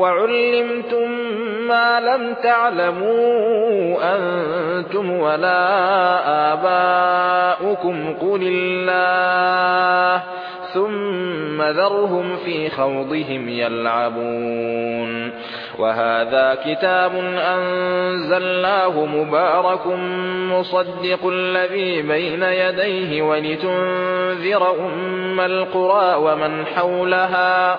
وعلمتم ما لم تعلموا أنتم ولا آباؤكم قل الله ثم ذرهم في خوضهم يلعبون. وهذا كتاب أنزلناه مبارك مصدق الذي بين يديه ولتنذر أم القرى ومن حولها.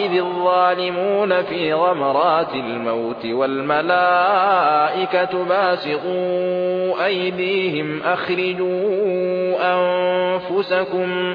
إذ الظالمون في غمرات الموت والملائكة باسطوا أيديهم أخرجوا أنفسكم